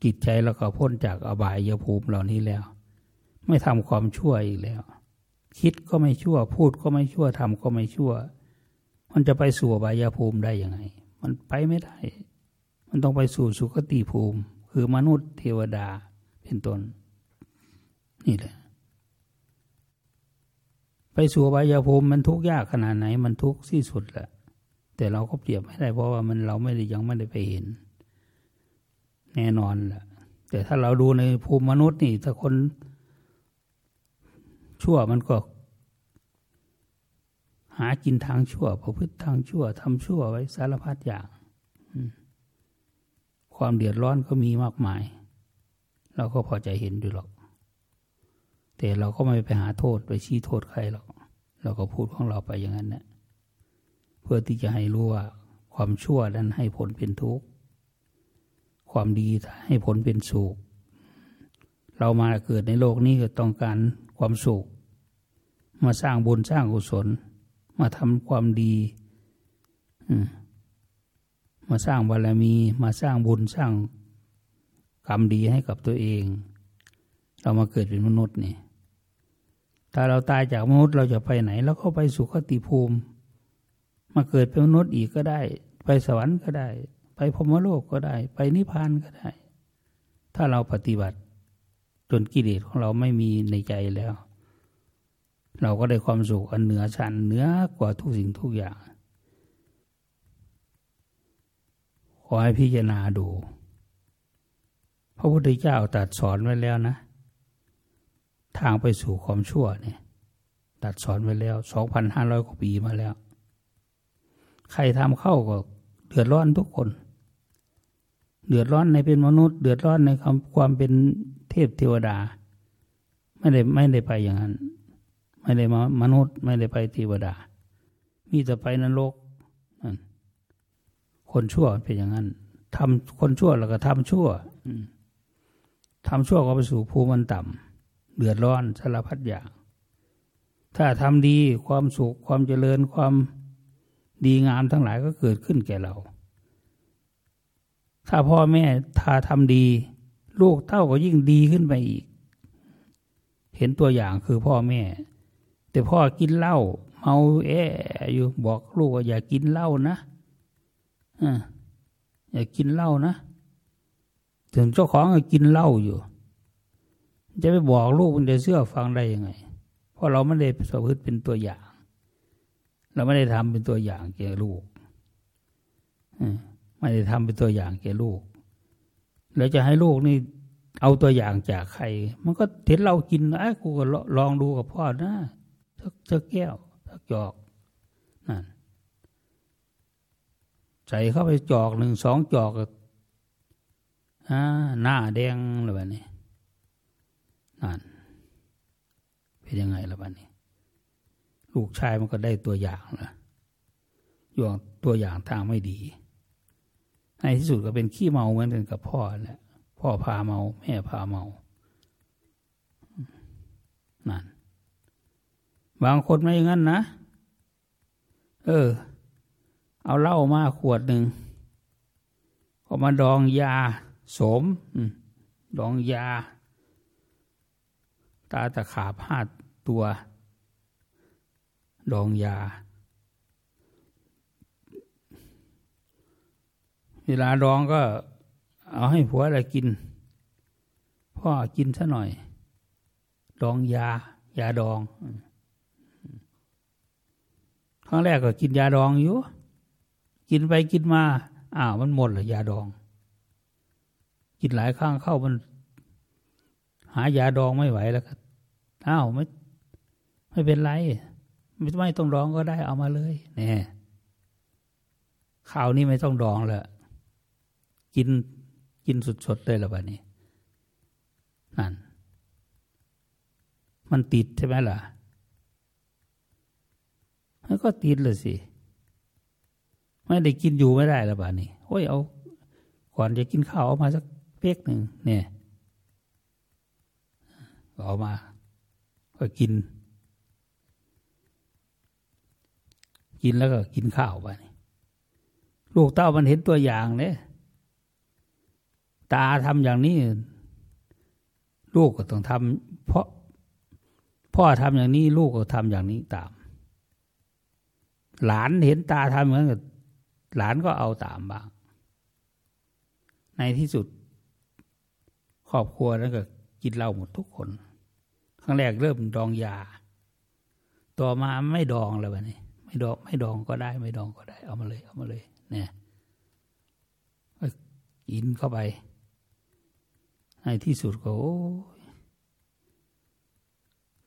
จิตใจเราก็พ้นจากอบายภูมิเหล่านี้แล้ว ไม่ทำความชั่วอีกแล้ว คิดก็ไม่ชั่ว พูดก็ไม่ชั่วทำก็ไม่ชั่ว มันจะไปสู่บายภูมิได้ยังไง มันไปไม่ได้ มันต้องไปสู่สุคติภูมิ คือมนุษย์เทวดาเป็นต้น นี่แหละ ไปสู่บายภูมิมันทุกข์ยากขนาดไหน มันทุกข์ที่สุดแหละแต่เราก็เปรียบไม่ได้เพราะว่ามันเราไม่ได้ยังไม่ได้ไปเห็น แน่นอนแหละแต่ถ้าเราดูในภูมิมนุษย์นี่ ถ้าคน ชั่วมันก็ หากินทางชั่วประพฤติทางชั่วทำชั่วไว้สารพัดอย่างความเดือดร้อนก็มีมากมาย เราก็พอใจเห็นอยู่หรอก แต่เราก็ไม่ไปหาโทษไปชี้โทษใครหรอก เราก็พูดของเราไปอย่างนั้นนะเพื่อที่จะให้รู้ว่า ความชั่วนั้นให้ผลเป็นทุกข์ความดีให้ผลเป็นสุขเรามาเกิดในโลกนี้ก็ต้องการ ความสุข มาสร้างบุญสร้างกุศล มาทำความดีมาสร้างบารมี มาสร้างบุญสร้างกรรมดีให้กับตัวเอง เรามาเกิดเป็นมนุษย์นี่ถ้าเราตายจากมนุษย์เราจะไปไหน แล้วก็ไปสุคติภูมิ มาเกิดเป็นมนุษย์อีกก็ได้ ไปสวรรค์ก็ได้ ไปพรมโลกก็ได้ ไปนิพพานก็ได้ ถ้าเราปฏิบัติ จนกิเลสของเราไม่มีในใจแล้ว เราก็ได้ความสุขอันเหนือชั้นเหนือกว่าทุกสิ่งทุกอย่าง ขอให้พิจารณาดู พระพุทธเจ้าตัดสอนไว้แล้วนะ ทางไปสู่ความชั่วเนี่ยตัดสอนไว้แล้วสองพันห้าร้อยกว่าปีมาแล้ว ใครทำเข้าก็เดือดร้อนทุกคน เดือดร้อนในเป็นมนุษย์ เดือดร้อนในความเป็น พเทวดา ไม่ได้ไม่ได้ไปอย่างนั้น ไม่ได้มามนุษย์ ไม่ได้ไปเทวดา มีแต่ไปนรกนั่นคนชั่วเป็นอย่างนั้นทำคนชั่วแล้วก็ทำชั่วทำชั่วก็ไปสู่ภูมิมันต่ำเดือดร้อนสารพัดอย่าง ถ้าทำดีความสุขความเจริญความดีงามทั้งหลายก็เกิดขึ้นแก่เรา ถ้าพ่อแม่ถ้าทำดี ลูกเต้าก็ยิ่งดีขึ้นไปอีก เห็นตัวอย่างคือพ่อแม่ แต่พ่อกินเหล้าเมาแออยู่บอกลูกว่าอย่ากินเหล้านะอย่ากินเหล้านะถึงเจ้าของกินเหล้าอยู่ จะไปบอกลูกมันจะเชื่อฟังได้ยังไง เพราะเราไม่ได้ประพฤติเป็นตัวอย่าง เราไม่ได้ทำเป็นตัวอย่างแก่ลูกไม่ได้ทำเป็นตัวอย่างแก่ลูก แล้วจะให้ลูกนี่เอาตัวอย่างจากใคร มันก็เห็นเรากินไอ้กูก็ลองดูกับพ่อนะสักแก้วสักจอกนั่นใส่เข้าไปจอกหนึ่งสองจอกอ่าหน้าแดงเลยแบบนี้นั่นเป็นยังไงละบ้านี้ ลูกชายมันก็ได้ตัวอย่างนะอยู่ตัวอย่างทางไม่ดี ในที่สุดก็เป็นขี้เมาเหมือนกันกับพ่อแหละพ่อพาเมา แม่พาเมานั่นบางคนไม่อย่างนั้นนะ เออ เอาเหล้ามาขวดหนึ่งก็มาดองยาสมดองยา ตาตะขาบห้าตัว ดองยา เวลาดองก็เอาให้ผัวอะไรกิน พ่อกินซะหน่อย ดองยา ยาดองครั้งแรกก็กินยาดองอยู่ กินไปกินมา อ้าวมันหมดเลยยาดอง กินหลายครั้งเข้ามัน หายาดองไม่ไหวแล้วก็อ้าวไม่ไม่เป็นไร ไม่ต้องดองก็ได้เอามาเลยเนี่ยข้าวนี้ไม่ต้องดองแล้ว กินกินสดๆเลยละบ้านี้นั่นมันติดใช่ไหมล่ะมันก็ติดเลยสิ ไม่ได้กินอยู่ไม่ได้ละบานี้โอ้ยเอา ก่อนจะกินข้าวเอามาสักเป๊กหนึ่งเนี่ยเอามา ก็กิน กินแล้วก็กินข้าวไปลูกเต้ามันเห็นตัวอย่างเนี่ย ตาทำอย่างนี้ ลูกก็ต้องทำเพราะพ่อทำอย่างนี้ ลูกก็ทำอย่างนี้ตาม หลานเห็นตาทำเหมือนกับหลานก็เอาตามบ้าง ในที่สุด ครอบครัวนั้นก็กินเหล้าหมดทุกคนครั้งแรกเริ่มดองยา ต่อมาไม่ดองแล้วนี้ไม่ดองไม่ดองก็ได้ ไม่ดองก็ได้ เอามาเลย เอามาเลย เนี่ยกินเข้าไป ในที่สุดก็โอ้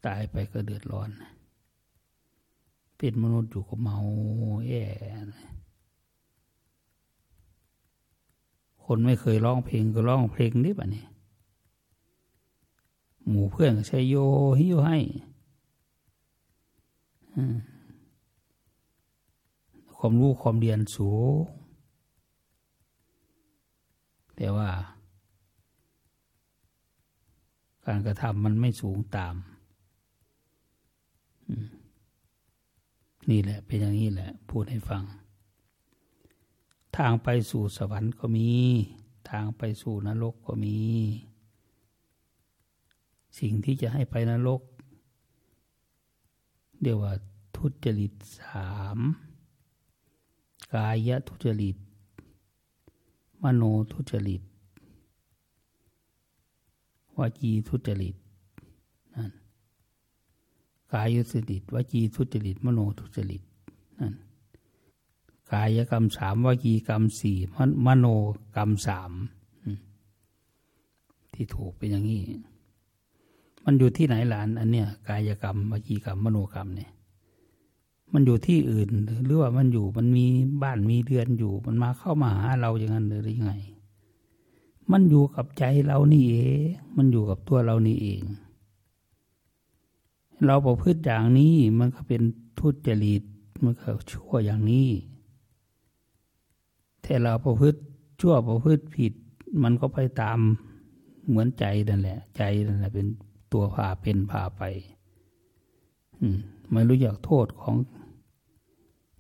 ตายไปก็เดือดร้อน เป็นมนุษย์อยู่ก็เมาแย่คนไม่เคยร้องเพลงก็ร้องเพลงนี้ป่ะนี่หมู่เพื่อนก็ใช้โยฮิวให้ความรู้ความเรียนสูงแต่ว่า การกระทำมันไม่สูงตาม นี่แหละ เป็นอย่างนี้แหละ พูดให้ฟัง ทางไปสู่สวรรค์ก็มี ทางไปสู่นรกก็มี สิ่งที่จะให้ไปนรกเรียกว่าทุจริตสามกายทุจริต มโนทุจริต วจีทุจริตนั่นกายทุจริตวจีทุจริต มโนทุจริตนั่นกายกรรมสามวจีกรรมสี่มโนกรรมสามที่ถูกเป็นอย่างนี้ มันอยู่ที่ไหนหลาน อันเนี้ยกายกรรมวจีกรรมมโนกรรมเนี่ย มันอยู่ที่อื่น หรือว่ามันอยู่มันมีบ้านมีเรือนอยู่ มันมาเข้ามาหาเราอย่างนั้นหรือยังไง มันอยู่กับใจเรานี่เอง มันอยู่กับตัวเรานี่เอง เราประพฤติอย่างนี้มันก็เป็นทุจริต มันก็ชั่วอย่างนี้ แต่เราประพฤติชั่วประพฤติผิด มันก็ไปตามเหมือนใจนั่นแหละ ใจนั่นแหละเป็นตัวพาเป็นพาไป อืม ไม่รู้จักโทษของ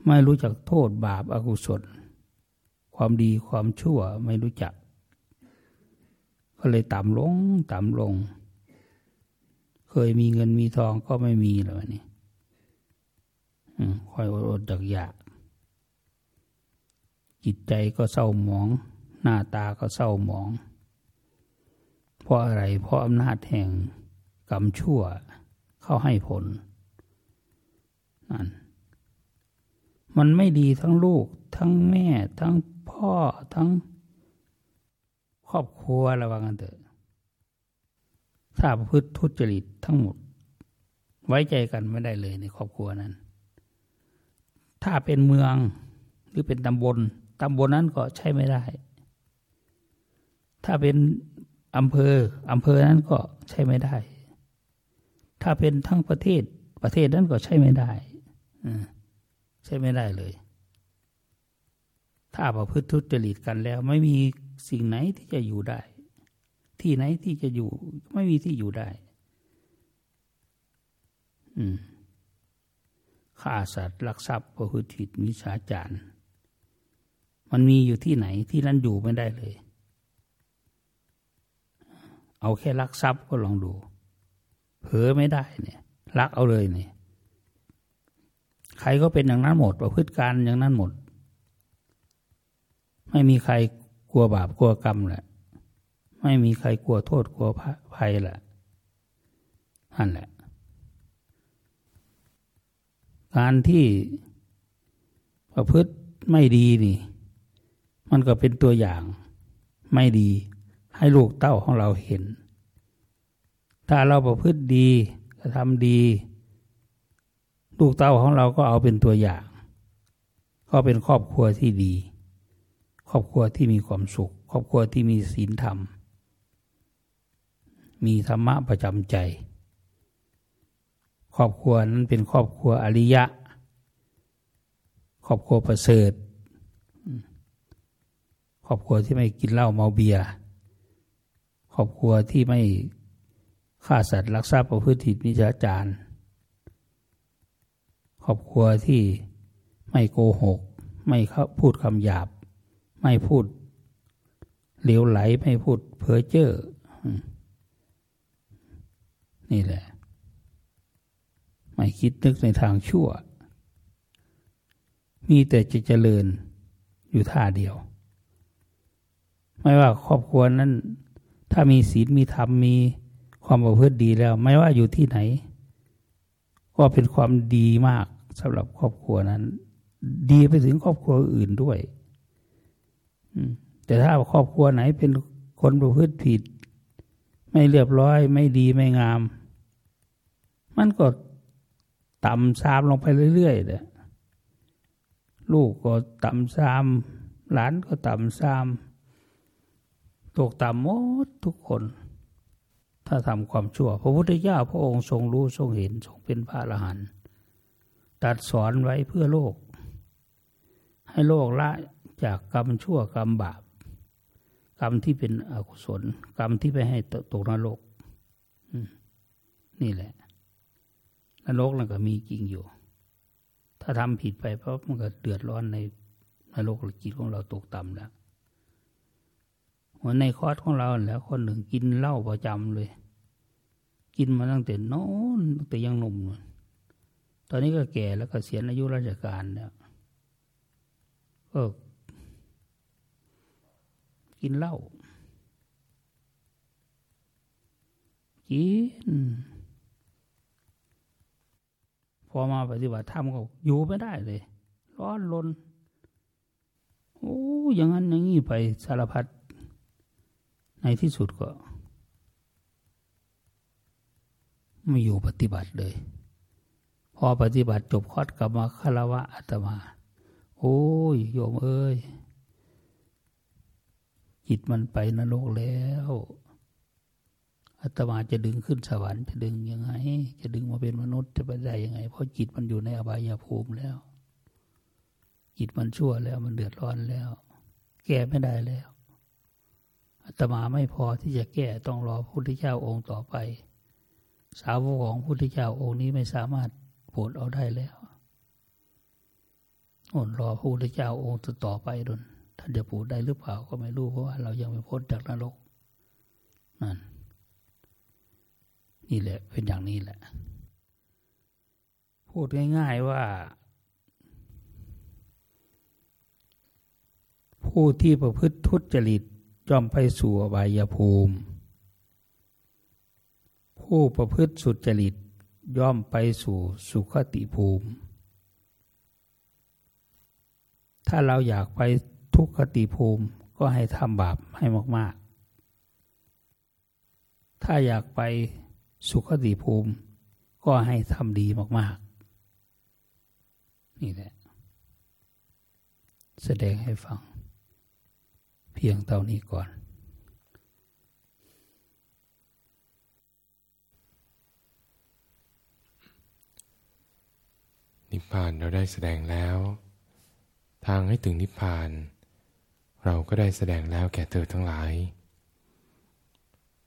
ไม่รู้จักโทษบาปอากุศล ความดีความชั่วไม่รู้จัก ก็เลยต่ำลงต่ำลง เคยมีเงินมีทองก็ไม่มีแล้วนี่คอยอดจากอยากจิตใจก็เศร้าหมอง หน้าตาก็เศร้าหมอง เพราะอะไร เพราะอำนาจแห่งกรรมชั่วเข้าให้ผลนั่นมันไม่ดีทั้งลูก ทั้งแม่ ทั้งพ่อทั้ง ครอบครัวระวังกันเถอะ ถ้าประพฤติทุจริตทั้งหมด ไว้ใจกันไม่ได้เลยในครอบครัวนั้น ถ้าเป็นเมืองหรือเป็นตำบลตำบลนั้นก็ใช้ไม่ได้ ถ้าเป็นอำเภออำเภอนั้นก็ใช้ไม่ได้ ถ้าเป็นทั้งประเทศประเทศนั้นก็ใช้ไม่ได้ใช่ไม่ได้เลย ถ้าประพฤติทุจริตกันแล้ว ไม่มี สิ่งไหนที่จะอยู่ได้ ที่ไหนที่จะอยู่ ไม่มีที่อยู่ได้ อืมฆ่าสัตว์ลักทรัพย์ประพฤติผิดมิจฉาจารมันมีอยู่ที่ไหนที่นั่นอยู่ไม่ได้เลย เอาแค่ลักทรัพย์ก็ลองดู เผลอไม่ได้เนี่ยลักเอาเลยเนี่ยใครก็เป็นอย่างนั้นหมดประพฤติการอย่างนั้นหมด ไม่มีใคร กลัวบาปกลัวกรรมแหละไม่มีใครกลัวโทษกลัวภัยแหละนั่นแหละ การที่ประพฤติไม่ดีนี่ มันก็เป็นตัวอย่างไม่ดี ให้ลูกเต้าของเราเห็น ถ้าเราประพฤติดีกระทำดี ลูกเต้าของเราก็เอาเป็นตัวอย่าง ก็เป็นครอบครัวที่ดี ครอบครัวที่มีความสุข ครอบครัวที่มีศีลธรรม มีธรรมะประจำใจ ครอบครัวนั้นเป็นครอบครัวอริยะ ครอบครัวประเสริฐ ครอบครัวที่ไม่กินเหล้าเมาเบียร์ครอบครัวที่ไม่ฆ่าสัตว์ลักทรัพย์ประพฤติผิดมิจฉาจารครอบครัวที่ไม่โกหก ไม่พูดคำหยาบ ไม่พูดเหลวไหลไม่พูดเพ้อเจ้อนี่แหละ ไม่คิดนึกในทางชั่ว มีแต่จะเจริญอยู่ท่าเดียว ไม่ว่าครอบครัวนั้น ถ้ามีศีลมีธรรมมีความประพฤติดีแล้ว ไม่ว่าอยู่ที่ไหน ก็เป็นความดีมากสำหรับครอบครัวนั้น ดีไปถึงครอบครัวอื่นด้วย แต่ถ้าครอบครัวไหนเป็นคนประพฤติผิด ไม่เรียบร้อย ไม่ดีไม่งาม มันก็ต่ำซามลงไปเรื่อยๆเลยลูกก็ต่ำซาม หลานก็ต่ำซาม ตกต่ำหมดทุกคน ถ้าทำความชั่ว พระพุทธเจ้าพระองค์ทรงรู้ทรงเห็นทรงเป็นพระอรหันต์ตัดสอนไว้เพื่อโลก ให้โลกละ จากกรรมชั่วกรรมบาป กรรมที่เป็นอกุศล กรรมที่ไปให้ตกนรกนี่แหละนรกนั่นก็มีจริงอยู่ ถ้าทำผิดไปเพราะมันก็เดือดร้อนในนรกจิตของเราตกต่ำแล้วเหมือนในคอร์สของเราแล้ว คนหนึ่งกินเหล้าประจำเลย กินมาตั้งแต่นอนตั้งแต่ยังหนุ่มเลยตอนนี้ก็แก่แล้วก็เสียอายุราชการแล้วก็ กินเหล้ากินพอมาปฏิบัติธรรมก็อยู่ไม่ได้เลย ร้อนลนโอ้อย่างนั้นอย่างนี้ไปสารพัดในที่สุดก็ ไม่อยู่ปฏิบัติเลย พอปฏิบัติจบคอดกลับมาคารวะอาตมา โอ้ยโยมเอ้ย จิตมันไปนรกแล้วอาตมาจะดึงขึ้นสวรรค์จะดึงยังไง จะดึงมาเป็นมนุษย์จะไปได้ยังไง เพราะจิตมันอยู่ในอบายภูมิแล้ว จิตมันชั่วแล้วมันเดือดร้อนแล้ว แก้ไม่ได้แล้วอาตมาไม่พอที่จะแก้ต้องรอพระพุทธเจ้าองค์ต่อไป สาวกของพระพุทธเจ้าองค์นี้ไม่สามารถโปรดเอาได้แล้วอดรอพระพุทธเจ้าองค์ต่อไปดน ท่านจะปูดได้หรือเปล่าก็ไม่รู้เพราะว่าเรายังไม่พ้นจากนรกนั่นนี่แหละเป็นอย่างนี้แหละ พูดง่ายๆว่า ผู้ที่ประพฤติทุจริตย่อมไปสู่อบายภูมิ ผู้ประพฤติสุจริตย่อมไปสู่สุขติภูมิ ถ้าเราอยากไป ทุกขติภูมิก็ให้ทำบาปให้มาก ๆ ถ้าอยากไปสุขติภูมิ ก็ให้ทำดีมาก ๆ นี่แหละ แสดงให้ฟัง เพียงเท่านี้ก่อน นิพพานเราได้แสดงแล้ว ทางให้ถึงนิพพาน เราก็ได้แสดงแล้วแก่เธอทั้งหลาย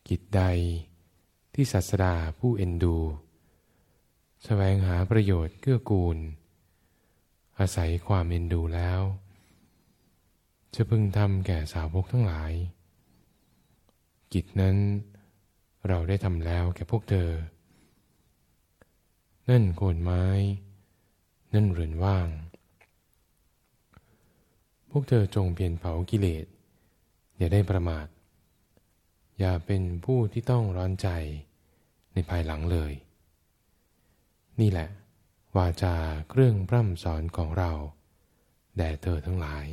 กิจใดที่ศาสดาผู้เอ็นดูแสวงหาประโยชน์เกื้อกูล อาศัยความเอ็นดูแล้ว จะพึงทำแก่สาวกทั้งหลาย กิจนั้นเราได้ทำแล้วแก่พวกเธอ นั่นโคนไม้ นั่นเรือนว่าง วกเธอจงเปลี่ยนเผากิเลสอย่าได้ประมาท อย่าเป็นผู้ที่ต้องร้อนใจในภายหลังเลย นี่แหละ วาจาเครื่องพร่ำสอนของเรา แด่เธอทั้งหลาย